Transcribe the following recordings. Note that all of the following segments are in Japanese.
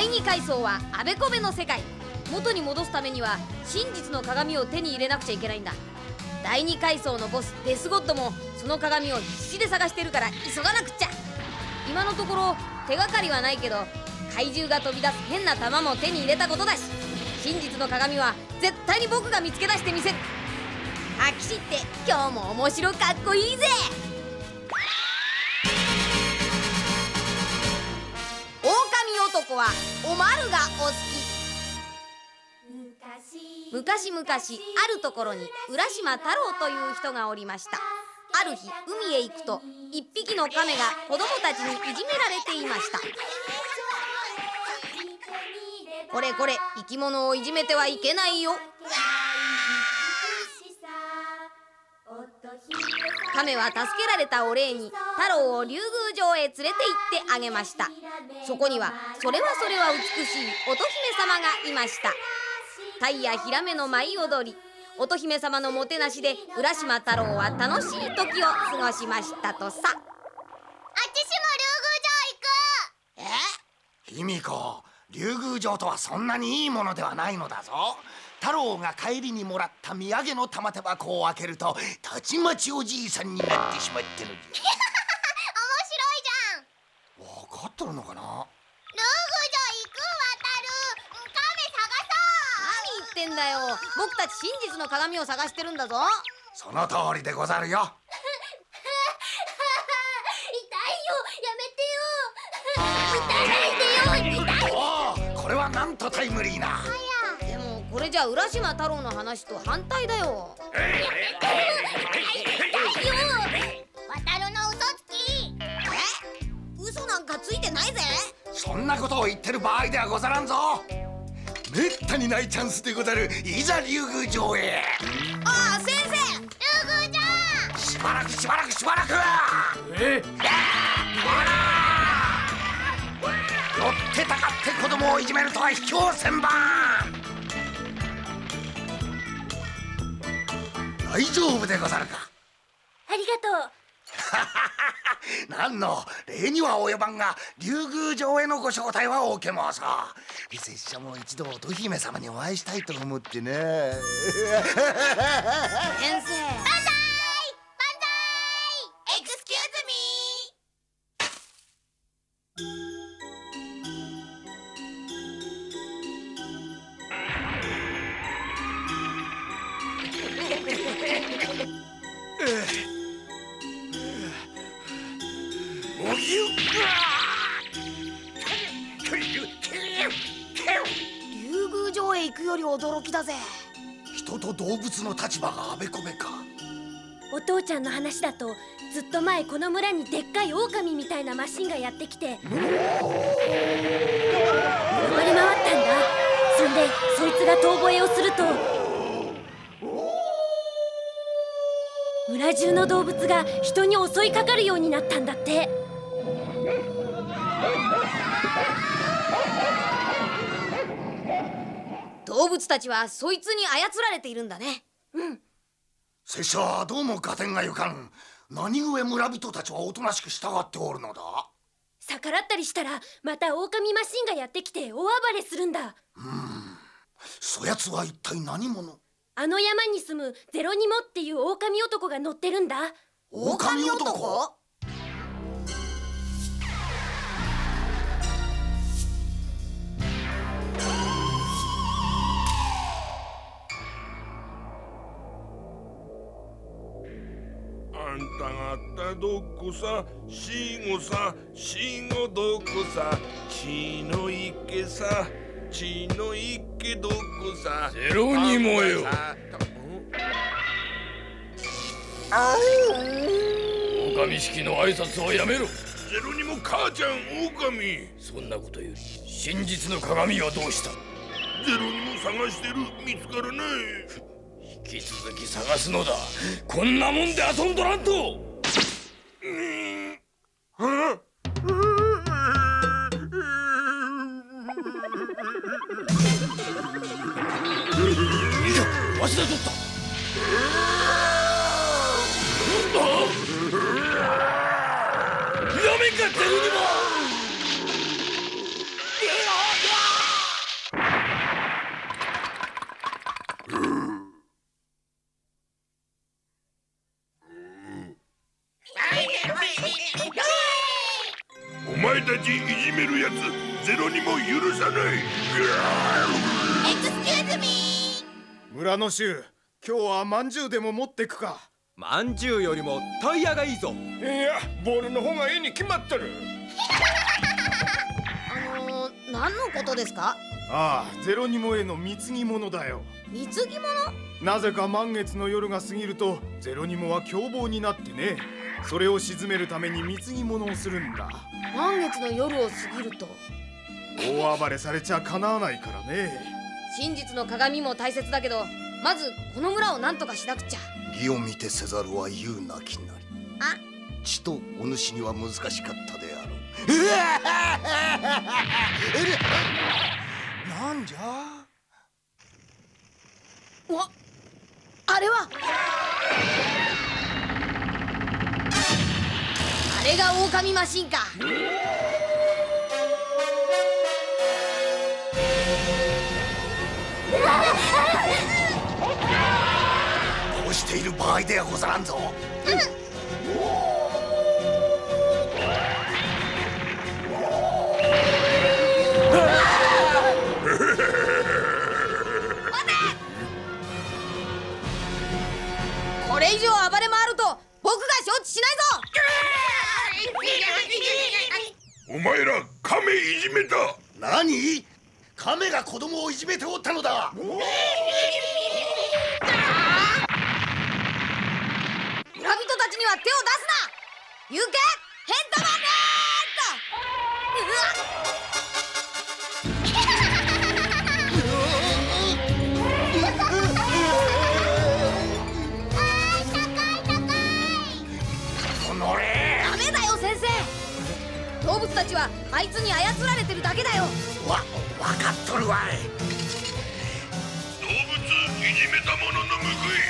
第二階層はあべこべの世界。元に戻すためには真実の鏡を手に入れなくちゃいけないんだ。第二階層のボスデスゴッドもその鏡を必死で探してるから急がなくっちゃ。今のところ手がかりはないけど怪獣が飛び出す変な玉も手に入れたことだし真実の鏡は絶対に僕が見つけ出してみせる。アキシって今日も面白かっこいいぜ。狼男はおまるがお好き。昔々あるところに浦島太郎という人がおりました。ある日海へ行くと一匹の亀が子供たちにいじめられていました。これこれ生き物をいじめてはいけないよ。亀は助けられたお礼に太郎を竜宮城へ連れて行ってあげました。そこにはそれはそれは美しい乙姫様がいました。タイやヒラメの舞い踊り乙姫様のもてなしで浦島太郎は楽しい時を過ごしましたとさ。あっちしも竜宮城行く。え？卑弥呼竜宮城とはそんなにいいものではないのだぞ。太郎が帰りにもらった土産の玉手箱を開けるとたちまちおじいさんになってしまってのじゃ面白いじゃん分かっとるのかな？竜宮城行く渡る。亀探そう。何言ってんだよ。僕たち真実の鏡を探してるんだぞ。その通りでござるよ。痛いよ。やめてよ。痛い おおこれはなんとタイムリーな。でもこれじゃ浦島太郎の話と反対だよ。痛いよんなことを言ってる場合ではござらんぞ。めったにないチャンスでござる。いざ竜宮城へ。ああ先生竜宮城。しばらくしばらくしばらく。え？寄ってたかって子供をいじめるとは卑怯千万。大丈夫でござるか。ありがとう 何の？礼には及ばんが竜宮城へのご招待はおけまさ拙者も一度乙姫様にお会いしたいと思ってね。先生。バン竜宮城へ行くより驚きだぜ。人と動物の立場があべこべか。お父ちゃんの話だとずっと前この村にでっかい狼みたいなマシンがやってきて。暴れ回ったんだ。そんでそいつが遠吠えをすると。村中の動物が人に襲いかかるようになったんだって動物たちはそいつに操られているんだね。拙者はどうも合点がゆかん。何故村人たちはおとなしく従っておるのだ？逆らったりしたらまた狼マシンがやってきて大暴れするんだ。そやつは一体何者？あの山に住むゼロニモっていう狼男が乗ってるんだ。狼男？どこさしごさしごどこさ血の池さ血の池どこさゼロニモよ。狼式の挨拶をやめろ。ゼロにも母ちゃん狼そんなことより真実の鏡はどうした？ゼロにも探してる。見つからない引き続き探すのだ。こんなもんで遊んどらんとお前たちいじめるやつゼロにも許さない。エクスキューズミー村の衆今日はまんじゅうでも持ってくか。まんじゅうよりもタイヤがいいぞ。いやボールの方がいいに決まってる。あのー、何のことですか？ああゼロニモへの貢ぎ物だよ。貢ぎ物？なぜか満月の夜が過ぎるとゼロニモは凶暴になってねそれを鎮めるために貢ぎ物をするんだ。満月の夜を過ぎると。大暴れされちゃかなわないからね。真実の鏡も大切だけどまずこの村を何とかしなくちゃ。義を見てせざるは言うなきなり。あ？血とお主には難しかったであろう。なんじゃ？わ？あれは？れが狼マシンか。こうしている場合ではござらんぞ。これ以上暴れ回ると僕が承知しないぞお前ら亀いじめた何？亀が子供をいじめておったのだ。村人たちには手を出すな。行け！ヘンタマンレこたちはあいつに操られてるだけだよ。わ分かっとるわい。動物いじめた者の報い。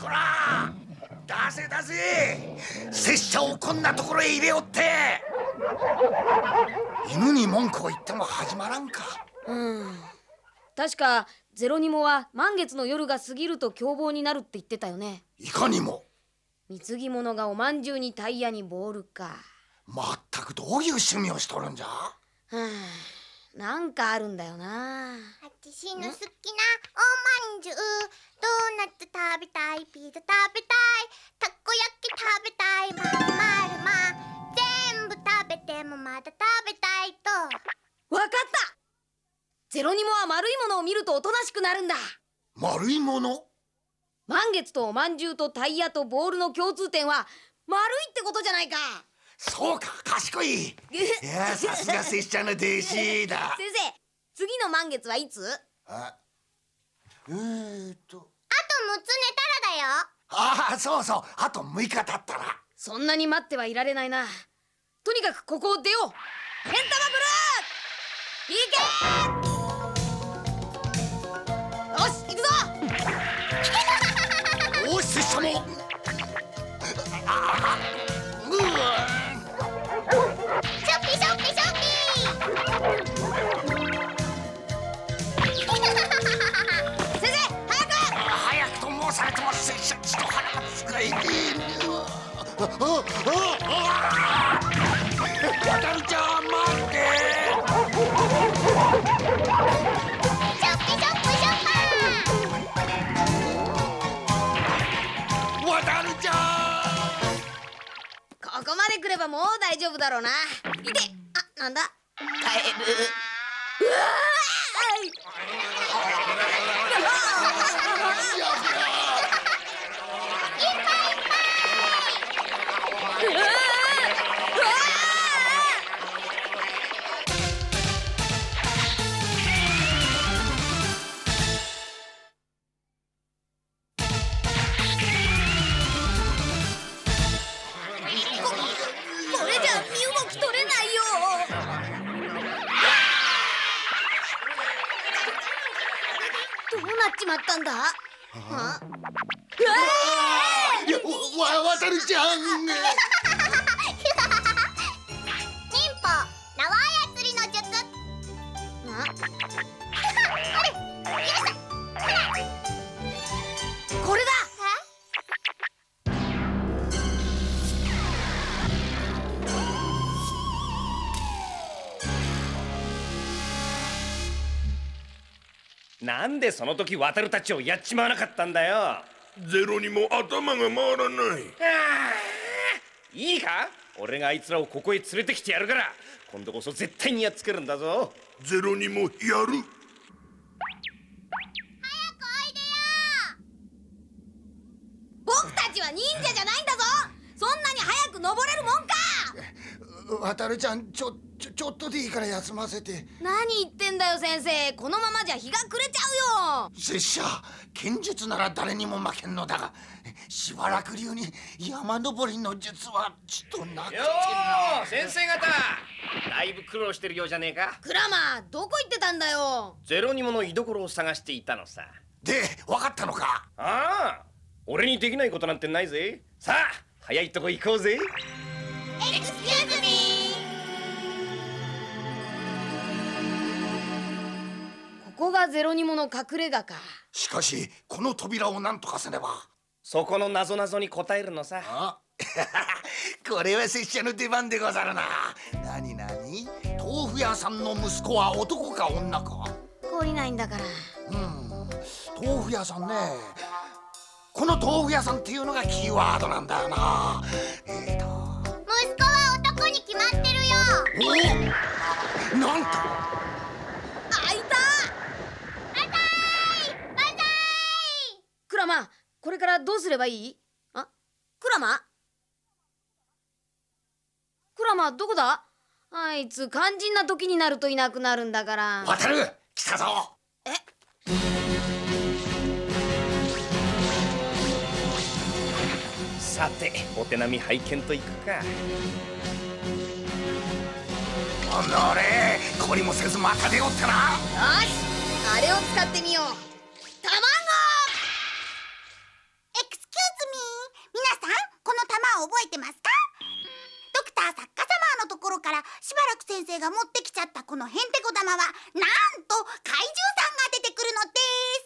こら出せ出せ。拙者をこんなところへ入れおって。犬に文句を言っても始まらんか。うん。確かゼロニモは満月の夜が過ぎると凶暴になるって言ってたよね。いかにも。貢ぎ物がおまんじゅうにタイヤにボールか。まったくどういう趣味をしとるんじゃ？はあなんかあるんだよな。私の好きなおまんじゅう。ドーナツ食べたいピザ食べたいたこ焼き食べたいまんまるま全部食べてもまだ食べたいと。わかったゼロニモは丸いものを見るとおとなしくなるんだ。丸いもの？満月とおまんじゅうとタイヤとボールの共通点は丸いってことじゃないか。そうか賢い。いやさすが拙者の弟子だ。先生次の満月はいつ？あえー、っと。あと6つ寝たらだよ。ああそうそう。あと6日経ったら。そんなに待ってはいられないな。とにかくここを出よう。ヘンタマブルー！行け！よし行くぞ！おし拙者もああうわショッピショッピショッピ先生早く！早くと申されても拙者血と腹が使えねえああああ渡るちゃん待ばもう大丈夫だろうな。いて。あなんだ？カエルったんだ？わわ渡るちゃん なんでその時渡るたちをやっちまわなかったんだよ。ゼロにも頭が回らない。いいか？俺があいつらをここへ連れてきてやるから。今度こそ絶対にやっつけるんだぞ。ゼロにもやる。早くおいでよ。僕たちは忍者じゃないんだぞ。そんなに早く登れるもんか渡るちゃんちょちょちょっとでいいから休ませて。何言ってんだよ先生。このままじゃ日が暮れちゃうよ。拙者剣術なら誰にも負けんのだがしばらく流に山登りの術はちとなくてよなー先生方。だいぶ苦労してるようじゃねえか。クラマーどこ行ってたんだよ。ゼロニモの居所を探していたのさ。で分かったのか？ああ俺にできないことなんてないぜ。さあ早いとこ行こうぜ。エクスキューここがゼロニモの隠れ家か。しかしこの扉を何とかせねば。そこの謎々に答えるのさ。あ？これは拙者の出番でござるな。何何？豆腐屋さんの息子は男か女か？懲りないんだから。うん。豆腐屋さんね。この豆腐屋さんっていうのがキーワードなんだよな。えーと。息子は男に決まってるよ。お？なんとあいたバイバイバイバイクラマこれからどうすればいい？あ？クラマ？クラマどこだ？あいつ肝心な時になるといなくなるんだから。渡る！来たぞ！さてお手並み拝見といくか。おのれ懲りもせずまた出おってな。よしあれを使ってみよう。卵エクスキューズミー皆さんこの玉を覚えてますか？ドクター作家様のところからしばらく先生が持ってきちゃったこのへんてこ玉はなんと怪獣さんが出てくるので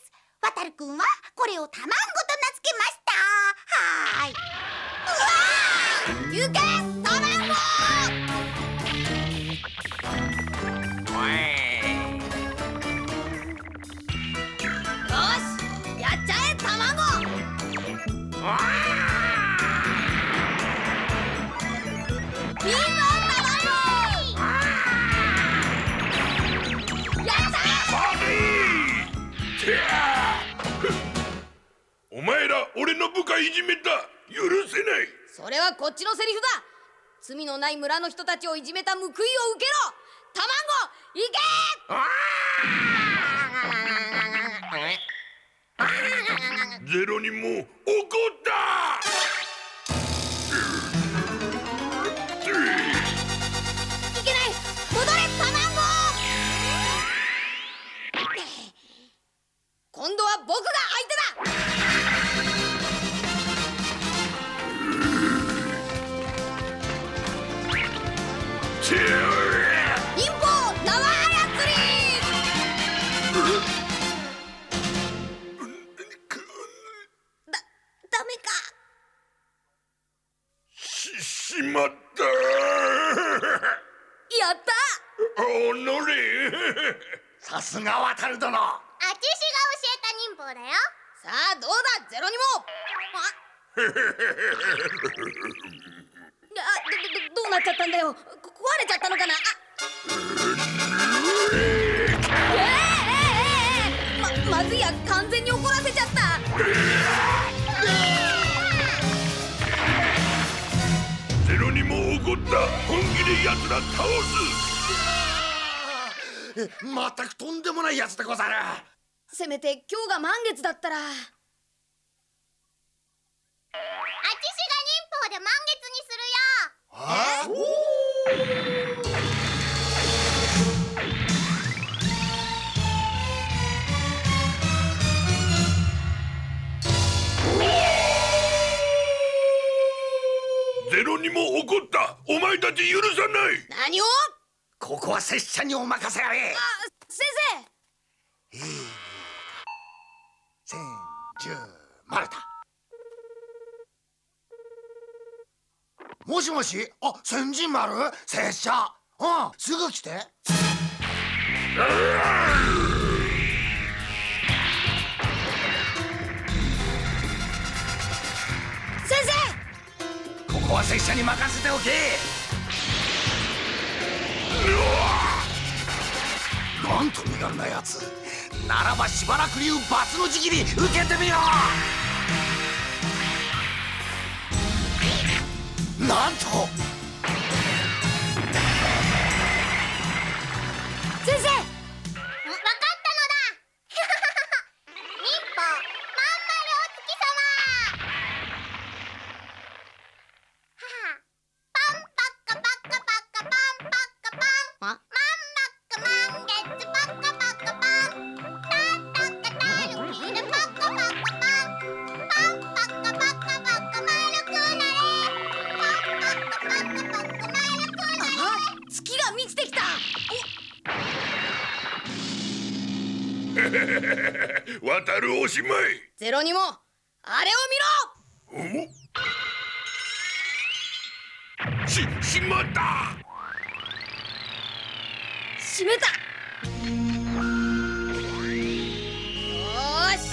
す。わたるくんはこれを卵と名付けました。はい。うわー！行け！卵俺の部下いじめた。許せない。それはこっちのセリフだ。罪のない村の人たちをいじめた報いを受けろ。卵行け！ゼロにも怒った。いけない！戻れ卵！今度は僕がだよ。さあどうだ？ゼロにも。あ。あどどどうなっちゃったんだよ。こ壊れちゃったのかな？あ。ええええええままずいや完全に怒らせちゃった。ゼロにも怒った。本気で奴ら倒す。まったくとんでもないやつでござるせめて今日が満月だったら。あちしが忍法で満月にするよ。あゼロにも怒った。お前たち許さない。何を？ここは拙者にお任せあれ。あ先生千十ル太もしもし？あ千人丸？拙者。うんすぐ来て。先生！ここは拙者に任せておけ。なんと身軽なやつならばしばらく流罰の時期に受けてみよう。なんとおしまい。ゼロにもあれを見ろ。おししまった。閉めた。よーし。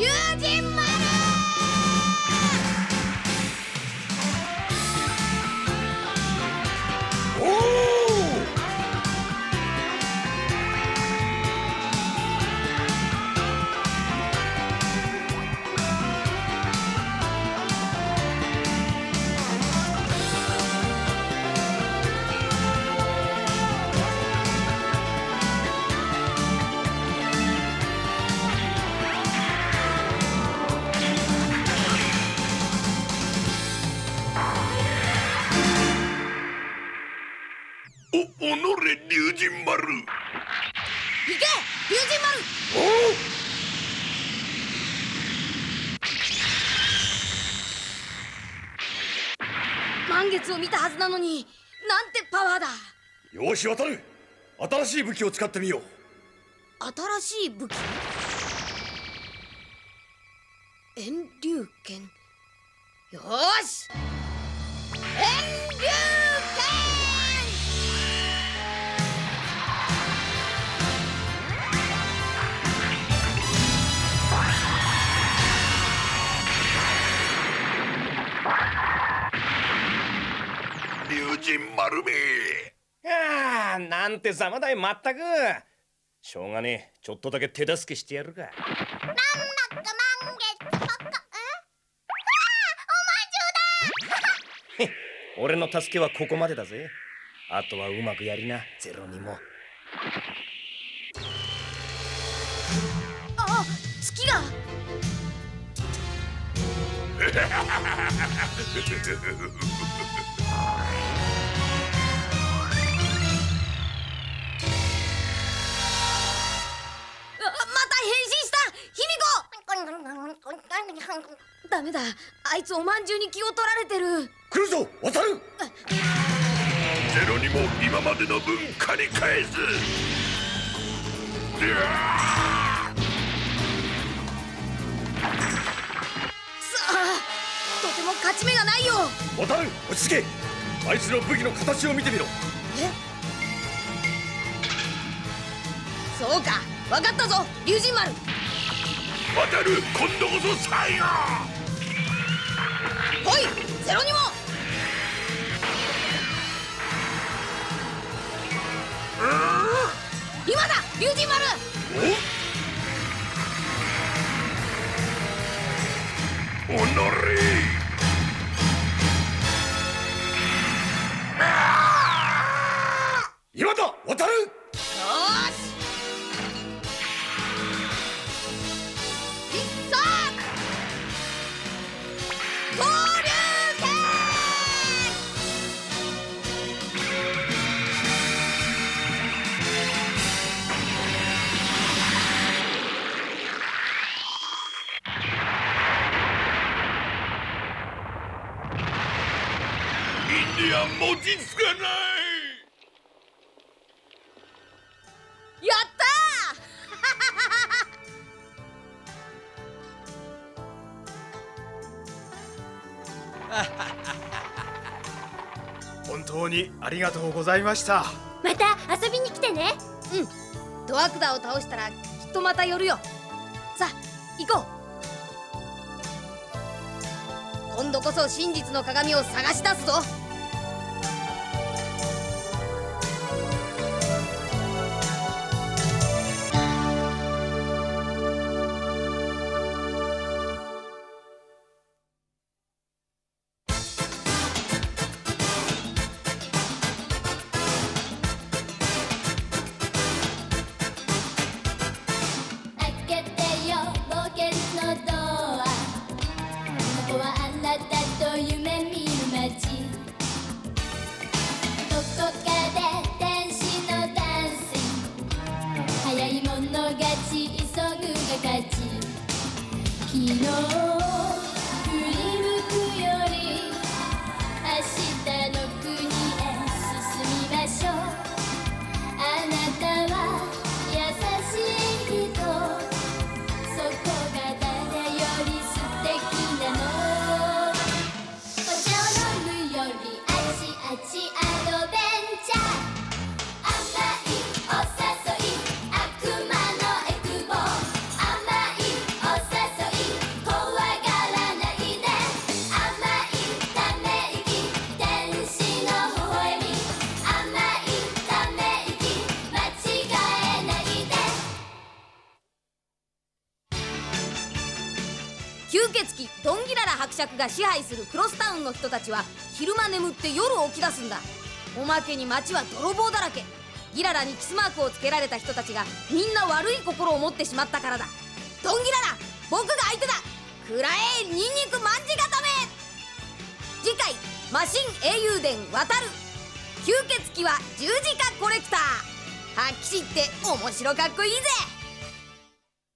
龍神丸おおのれ龍神丸。行け龍神丸。お？満月を見たはずなのになんてパワーだ。よし渡る。新しい武器を使ってみよう。新しい武器？遠流剣。よーし。遠流剣龍神丸め。ああなんてざまだいまったく。しょうがねえ。ちょっとだけ手助けしてやるか。なんだか満月パカえうわおまんじゅうだ俺の助けはここまでだぜ。あとはうまくやりな。ゼロにも。あ月が ダメだ。あいつおまんじゅうに気を取られてる。来るぞ渡る。ゼロにも今までの分金返す。さあとても勝ち目がないよ。ー渡る落ち着け。あいつの武器の形を見てみろ。え？そうかわかったぞ龍神丸渡る今度こそ最後。来いゼロにも。今だ龍神丸。お？おのれ 本当にありがとうございました。また遊びに来てね。ーうん。ドアクダを倒したらきっとまた寄るよ。さあ行こう。今今度こそ真実の鏡を探し出すぞ know. 爵が支配するクロスタウンの人たちは昼間眠って夜起き出すんだ。おまけに街は泥棒だらけ。ギララにキスマークをつけられた人たちがみんな悪い心を持ってしまったからだ。ドンギララ僕が相手だ。くらえニンニクまんじ固め。次回「マシン英雄伝渡る」吸血鬼は十字架コレクター。はっきり言って面白かっこいいぜ。